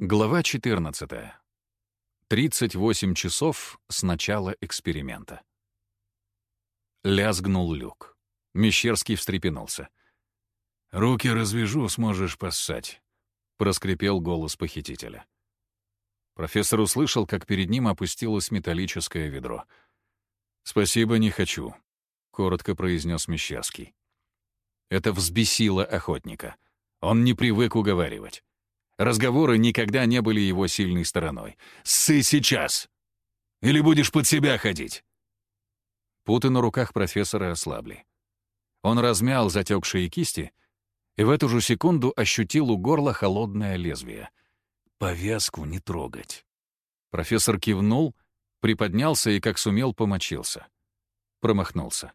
Глава 14. 38 часов с начала эксперимента. Лязгнул люк. Мещерский встрепенулся. «Руки развяжу, сможешь поссать», — проскрипел голос похитителя. Профессор услышал, как перед ним опустилось металлическое ведро. «Спасибо, не хочу», — коротко произнес Мещерский. Это взбесило охотника. Он не привык уговаривать. Разговоры никогда не были его сильной стороной. «Ссы сейчас! Или будешь под себя ходить!» Путы на руках профессора ослабли. Он размял затекшие кисти и в эту же секунду ощутил у горла холодное лезвие. «Повязку не трогать». Профессор кивнул, приподнялся и, как сумел, помочился. Промахнулся.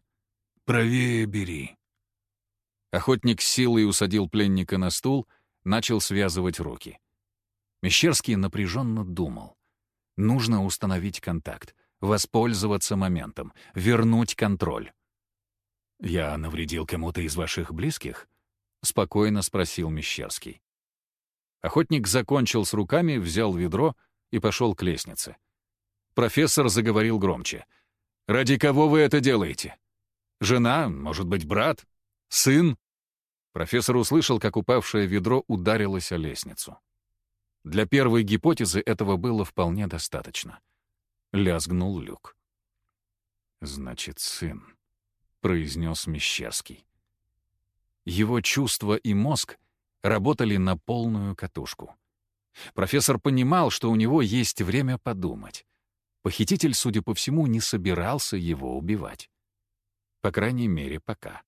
«Правее бери». Охотник силой усадил пленника на стул — начал связывать руки. Мещерский напряженно думал. Нужно установить контакт, воспользоваться моментом, вернуть контроль. «Я навредил кому-то из ваших близких?» — спокойно спросил Мещерский. Охотник закончил с руками, взял ведро и пошел к лестнице. Профессор заговорил громче. «Ради кого вы это делаете? Жена, может быть, брат? Сын?» Профессор услышал, как упавшее ведро ударилось о лестницу. Для первой гипотезы этого было вполне достаточно. Лязгнул люк. «Значит, сын», — произнес Мещерский. Его чувства и мозг работали на полную катушку. Профессор понимал, что у него есть время подумать. Похититель, судя по всему, не собирался его убивать. По крайней мере, пока.